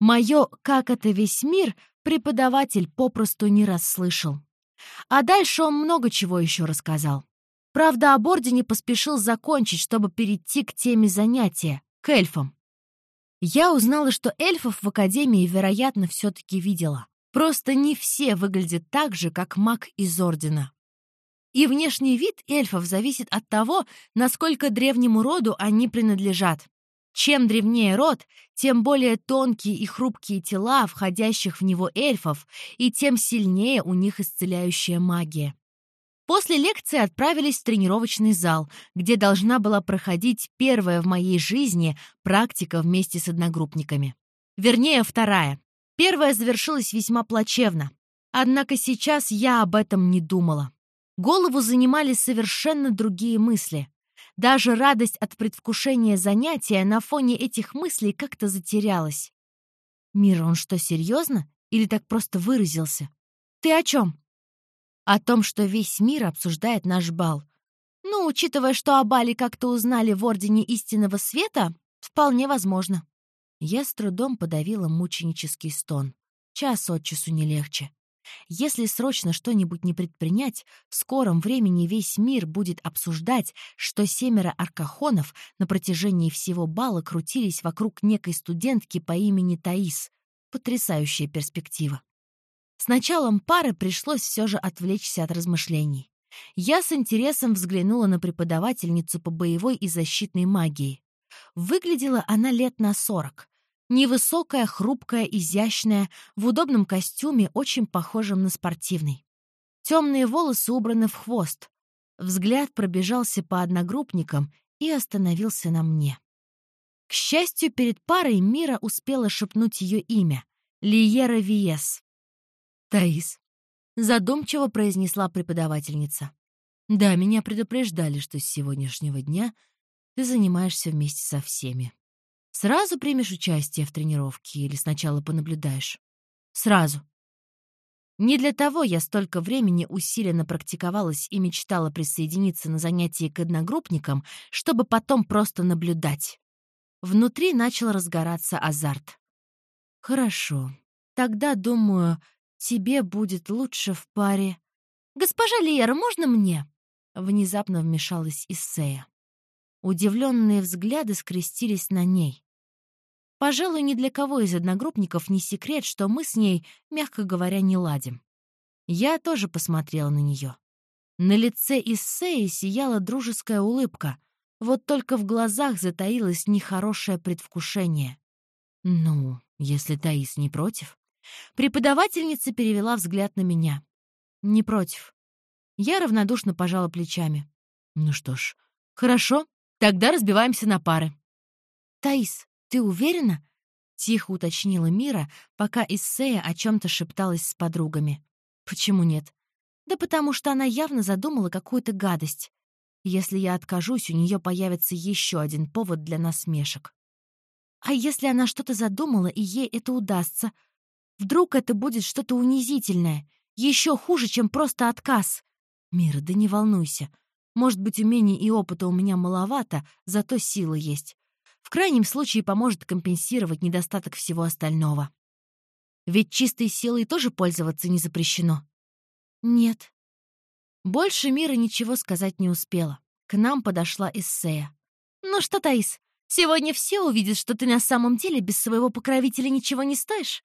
S1: Мое «как это весь мир» преподаватель попросту не расслышал. А дальше он много чего еще рассказал. Правда, об Ордене поспешил закончить, чтобы перейти к теме занятия, к эльфам. Я узнала, что эльфов в Академии, вероятно, все-таки видела. Просто не все выглядят так же, как маг из Ордена. И внешний вид эльфов зависит от того, насколько древнему роду они принадлежат. Чем древнее род, тем более тонкие и хрупкие тела входящих в него эльфов, и тем сильнее у них исцеляющая магия. После лекции отправились в тренировочный зал, где должна была проходить первая в моей жизни практика вместе с одногруппниками. Вернее, вторая. Первая завершилась весьма плачевно. Однако сейчас я об этом не думала. Голову занимали совершенно другие мысли. Даже радость от предвкушения занятия на фоне этих мыслей как-то затерялась. «Мира, он что, серьезно? Или так просто выразился? Ты о чем?» «О том, что весь мир обсуждает наш бал. Ну, учитывая, что о бале как-то узнали в Ордене Истинного Света, вполне возможно». Я с трудом подавила мученический стон. Час от часу не легче. Если срочно что-нибудь не предпринять, в скором времени весь мир будет обсуждать, что семеро аркахонов на протяжении всего бала крутились вокруг некой студентки по имени Таис. Потрясающая перспектива. С началом пары пришлось все же отвлечься от размышлений. Я с интересом взглянула на преподавательницу по боевой и защитной магии. Выглядела она лет на сорок, Невысокая, хрупкая, изящная, в удобном костюме, очень похожем на спортивный. Темные волосы убраны в хвост. Взгляд пробежался по одногруппникам и остановился на мне. К счастью, перед парой Мира успела шепнуть ее имя — Лиера Виес. «Таис», — задумчиво произнесла преподавательница. «Да, меня предупреждали, что с сегодняшнего дня ты занимаешься вместе со всеми. Сразу примешь участие в тренировке или сначала понаблюдаешь? Сразу. Не для того я столько времени усиленно практиковалась и мечтала присоединиться на занятия к одногруппникам, чтобы потом просто наблюдать. Внутри начал разгораться азарт. «Хорошо. Тогда, думаю, тебе будет лучше в паре...» «Госпожа Лиера, можно мне?» Внезапно вмешалась Иссея. Удивленные взгляды скрестились на ней. Пожалуй, ни для кого из одногруппников не секрет, что мы с ней, мягко говоря, не ладим. Я тоже посмотрела на нее. На лице Иссеи сияла дружеская улыбка, вот только в глазах затаилось нехорошее предвкушение. «Ну, если Таис не против?» Преподавательница перевела взгляд на меня. «Не против». Я равнодушно пожала плечами. «Ну что ж, хорошо, тогда разбиваемся на пары». «Таис, «Ты уверена?» — тихо уточнила Мира, пока Иссея о чем-то шепталась с подругами. «Почему нет?» «Да потому что она явно задумала какую-то гадость. Если я откажусь, у нее появится еще один повод для насмешек. А если она что-то задумала, и ей это удастся? Вдруг это будет что-то унизительное, еще хуже, чем просто отказ? Мира, да не волнуйся. Может быть, умений и опыта у меня маловато, зато сила есть. В крайнем случае поможет компенсировать недостаток всего остального. Ведь чистой силой тоже пользоваться не запрещено. Нет. Больше Мира ничего сказать не успела. К нам подошла Иссея. «Ну что, Таис, сегодня все увидят, что ты на самом деле без своего покровителя ничего не стоишь?»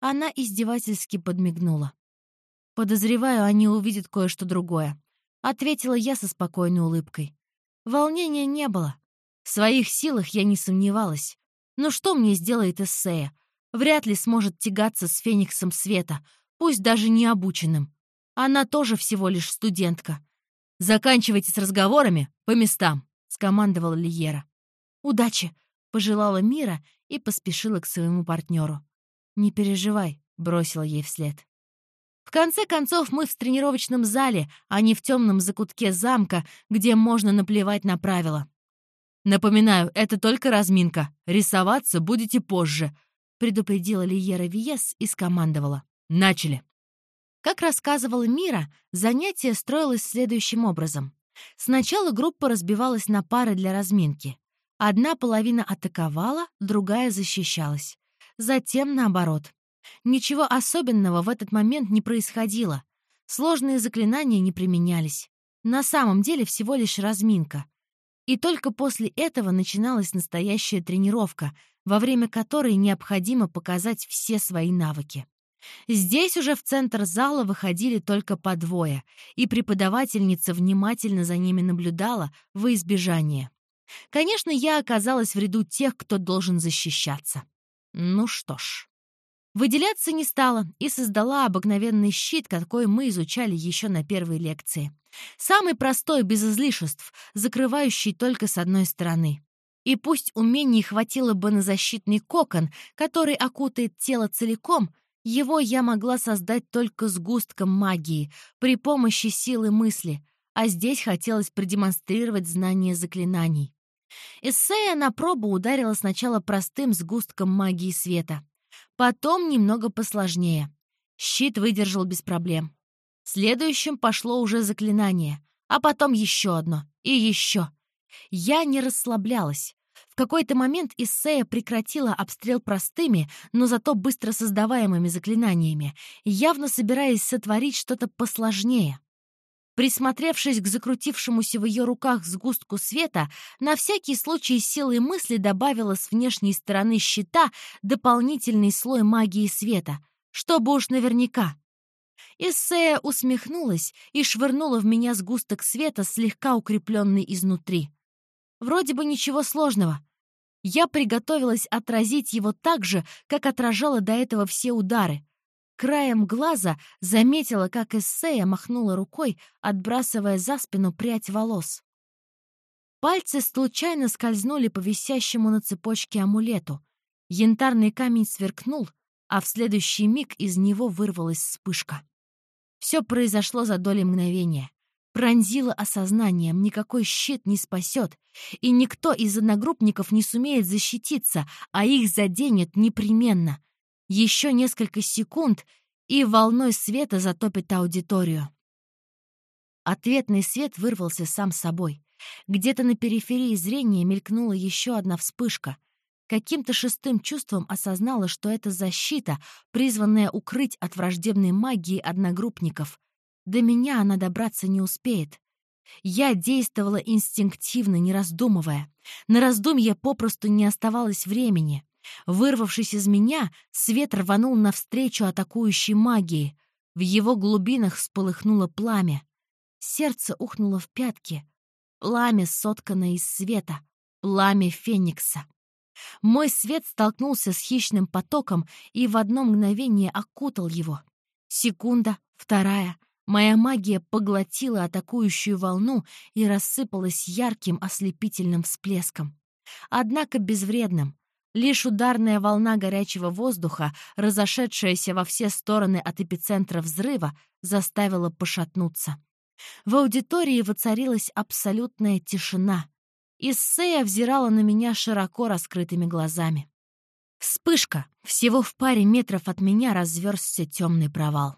S1: Она издевательски подмигнула. «Подозреваю, они увидят кое-что другое», — ответила я со спокойной улыбкой. Волнения не было. В своих силах я не сомневалась. Но что мне сделает эссея? Вряд ли сможет тягаться с Фениксом Света, пусть даже не обученным. Она тоже всего лишь студентка. «Заканчивайте с разговорами по местам», — скомандовала Лиера. «Удачи!» — пожелала Мира и поспешила к своему партнеру. «Не переживай, — бросила ей вслед. В конце концов, мы в тренировочном зале, а не в темном закутке замка, где можно наплевать на правила. «Напоминаю, это только разминка. Рисоваться будете позже», — предупредила Лиера Виес и скомандовала. «Начали». Как рассказывала Мира, занятие строилось следующим образом. Сначала группа разбивалась на пары для разминки. Одна половина атаковала, другая защищалась. Затем наоборот. Ничего особенного в этот момент не происходило. Сложные заклинания не применялись. На самом деле всего лишь разминка. И только после этого начиналась настоящая тренировка, во время которой необходимо показать все свои навыки. Здесь уже в центр зала выходили только по двое, и преподавательница внимательно за ними наблюдала во избежание. Конечно, я оказалась в ряду тех, кто должен защищаться. Ну что ж. Выделяться не стала и создала обыкновенный щит, какой мы изучали еще на первой лекции. Самый простой, без излишеств, закрывающий только с одной стороны. И пусть умений хватило бы на защитный кокон, который окутает тело целиком, его я могла создать только с густком магии, при помощи силы мысли, а здесь хотелось продемонстрировать знание заклинаний. Эссея на пробу ударила сначала простым сгустком магии света. Потом немного посложнее. Щит выдержал без проблем. Следующим пошло уже заклинание, а потом еще одно и еще. Я не расслаблялась. В какой-то момент Иссея прекратила обстрел простыми, но зато быстро создаваемыми заклинаниями, явно собираясь сотворить что-то посложнее. Присмотревшись к закрутившемуся в ее руках сгустку света, на всякий случай силой мысли добавила с внешней стороны щита дополнительный слой магии света, чтобы уж наверняка. Иссея усмехнулась и швырнула в меня сгусток света, слегка укрепленный изнутри. Вроде бы ничего сложного. Я приготовилась отразить его так же, как отражала до этого все удары — Краем глаза заметила, как Эссея махнула рукой, отбрасывая за спину прядь волос. Пальцы случайно скользнули по висящему на цепочке амулету. Янтарный камень сверкнул, а в следующий миг из него вырвалась вспышка. Все произошло за доли мгновения. Пронзило осознанием, никакой щит не спасет, и никто из одногруппников не сумеет защититься, а их заденет непременно — еще несколько секунд, и волной света затопит аудиторию. Ответный свет вырвался сам собой. Где-то на периферии зрения мелькнула еще одна вспышка. Каким-то шестым чувством осознала, что это защита, призванная укрыть от враждебной магии одногруппников. До меня она добраться не успеет. Я действовала инстинктивно, не раздумывая. На раздумье попросту не оставалось времени. Вырвавшись из меня, свет рванул навстречу атакующей магии. В его глубинах вспыхнуло пламя. Сердце ухнуло в пятки. Пламя, сотканное из света. Пламя Феникса. Мой свет столкнулся с хищным потоком и в одно мгновение окутал его. Секунда, вторая. Моя магия поглотила атакующую волну и рассыпалась ярким ослепительным всплеском. Однако безвредным. Лишь ударная волна горячего воздуха, разошедшаяся во все стороны от эпицентра взрыва, заставила пошатнуться. В аудитории воцарилась абсолютная тишина. Иссея взирала на меня широко раскрытыми глазами. Вспышка! Всего в паре метров от меня разверзся темный провал.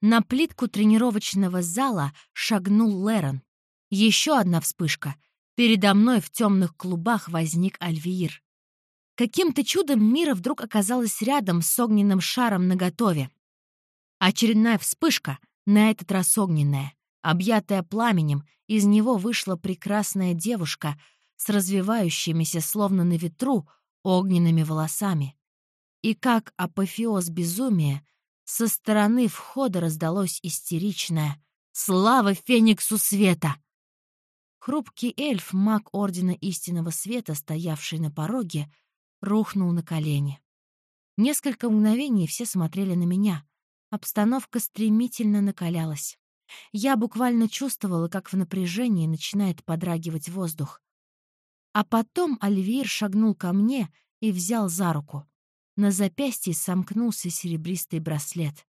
S1: На плитку тренировочного зала шагнул Лерон. Еще одна вспышка. Передо мной в темных клубах возник Альвиир. Каким-то чудом Мира вдруг оказалась рядом с огненным шаром наготове. Очередная вспышка, на этот раз огненная, объятая пламенем, из него вышла прекрасная девушка с развивающимися, словно на ветру, огненными волосами. И как апофеоз безумия, со стороны входа раздалось истеричное «Слава Фениксу Света!» Хрупкий эльф, маг Ордена Истинного Света, стоявший на пороге, рухнул на колени. Несколько мгновений все смотрели на меня. Обстановка стремительно накалялась. Я буквально чувствовала, как в напряжении начинает подрагивать воздух. А потом Альвир шагнул ко мне и взял за руку. На запястье сомкнулся серебристый браслет.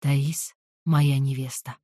S1: Таис — моя невеста.